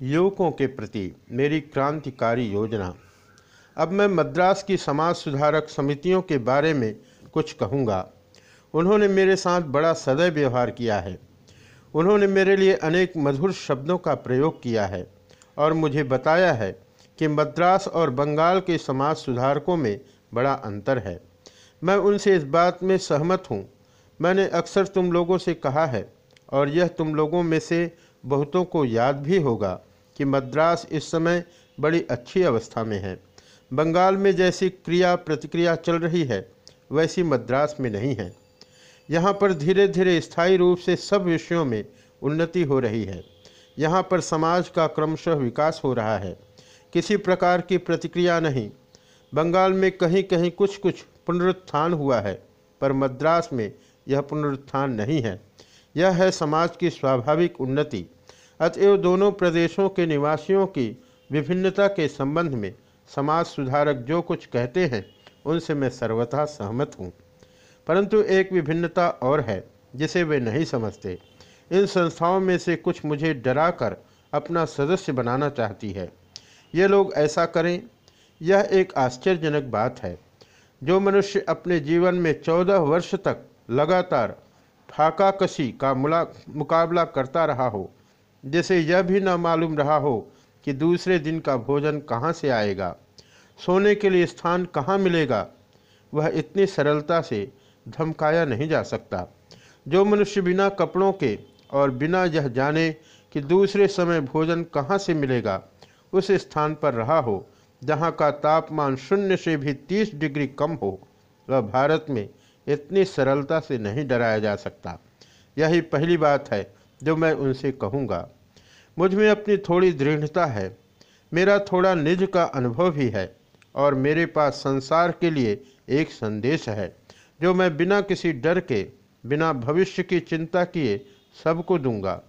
युवकों के प्रति मेरी क्रांतिकारी योजना। अब मैं मद्रास की समाज सुधारक समितियों के बारे में कुछ कहूँगा। उन्होंने मेरे साथ बड़ा सदैव व्यवहार किया है। उन्होंने मेरे लिए अनेक मधुर शब्दों का प्रयोग किया है और मुझे बताया है कि मद्रास और बंगाल के समाज सुधारकों में बड़ा अंतर है। मैं उनसे इस बात में सहमत हूँ। मैंने अक्सर तुम लोगों से कहा है और यह तुम लोगों में से बहुतों को याद भी होगा। कि मद्रास इस समय बड़ी अच्छी अवस्था में है। बंगाल में जैसी क्रिया प्रतिक्रिया चल रही है, वैसी मद्रास में नहीं है। यहाँ पर धीरे धीरे स्थायी रूप से सब विषयों में उन्नति हो रही है। यहाँ पर समाज का क्रमशः विकास हो रहा है। किसी प्रकार की प्रतिक्रिया नहीं। बंगाल में कहीं कहीं कुछ कुछ पुनरुत्थान हुआ है, पर मद्रास में यह पुनरुत्थान नहीं है। यह है समाज की स्वाभाविक उन्नति। अतएव दोनों प्रदेशों के निवासियों की विभिन्नता के संबंध में समाज सुधारक जो कुछ कहते हैं, उनसे मैं सर्वथा सहमत हूँ। परंतु एक विभिन्नता और है, जिसे वे नहीं समझते। इन संस्थाओं में से कुछ मुझे डराकर अपना सदस्य बनाना चाहती है। ये लोग ऐसा करें, यह एक आश्चर्यजनक बात है। जो मनुष्य अपने जीवन में चौदह वर्ष तक लगातार फाका कशी का मुला, मुकाबला करता रहा हो जिसे यह भी न मालूम रहा हो कि दूसरे दिन का भोजन कहाँ से आएगा, सोने के लिए स्थान कहाँ मिलेगा, वह इतनी सरलता से धमकाया नहीं जा सकता। जो मनुष्य बिना कपड़ों के और बिना यह जाने कि दूसरे समय भोजन कहाँ से मिलेगा, उस स्थान पर रहा हो, जहाँ का तापमान शून्य से भी तीस डिग्री कम हो, वह भारत में इतनी सरलता से नहीं डराया जा सकता। यही पहली बात है जो मैं उनसे कहूँगा, मुझमें अपनी थोड़ी दृढ़ता है। मेरा थोड़ा निज का अनुभव भी है और मेरे पास संसार के लिए एक संदेश है। जो मैं बिना किसी डर के, बिना भविष्य की चिंता किए सबको दूँगा।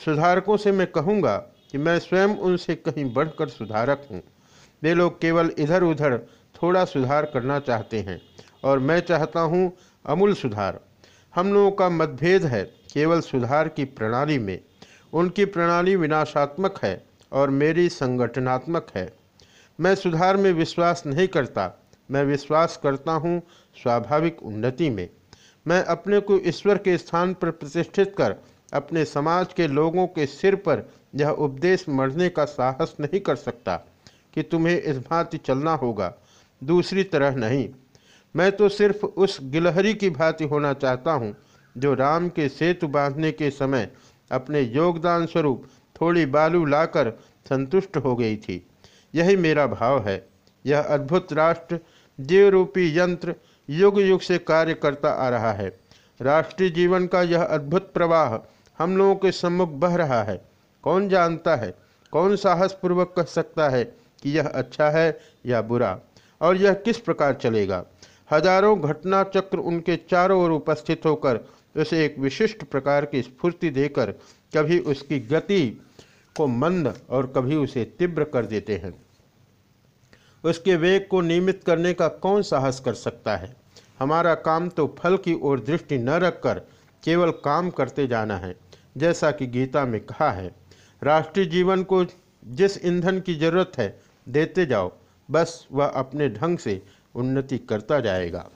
सुधारकों से मैं कहूँगा कि मैं स्वयं उनसे कहीं बढ़कर सुधारक हूँ। वे लोग केवल इधर उधर थोड़ा सुधार करना चाहते हैं और मैं चाहता हूँ अमूल सुधार। हम लोगों का मतभेद है केवल सुधार की प्रणाली में, उनकी प्रणाली विनाशात्मक है और मेरी संगठनात्मक है। मैं सुधार में विश्वास नहीं करता, मैं विश्वास करता हूँ स्वाभाविक उन्नति में। मैं अपने को ईश्वर के स्थान पर प्रतिष्ठित कर, अपने समाज के लोगों के सिर पर यह उपदेश मरने का साहस नहीं कर सकता कि तुम्हें इस भांति चलना होगा। दूसरी तरह नहीं। मैं तो सिर्फ़ उस गिलहरी की भांति होना चाहता हूँ जो राम के सेतु बांधने के समय अपने योगदान स्वरूप थोड़ी बालू लाकर संतुष्ट हो गई थी। यही मेरा भाव है। यह अद्भुत राष्ट्र जीव रूपी यंत्र युग युग से कार्य करता आ रहा है। राष्ट्रीय जीवन का यह अद्भुत प्रवाह हम लोगों के सम्मुख बह रहा है। कौन जानता है, कौन साहसपूर्वक कह सकता है कि यह अच्छा है या बुरा, और यह किस प्रकार चलेगा? हज़ारों घटना चक्र उनके चारों ओर उपस्थित होकर उसे एक विशिष्ट प्रकार की स्फूर्ति देकर कभी उसकी गति को मंद और कभी उसे तीव्र कर देते हैं। उसके वेग को नियमित करने का कौन साहस कर सकता है? हमारा काम तो फल की ओर दृष्टि न रखकर केवल काम करते जाना है, जैसा कि गीता में कहा है। राष्ट्रीय जीवन को जिस ईंधन की ज़रूरत है, देते जाओ, बस वह अपने ढंग से उन्नति करता जाएगा।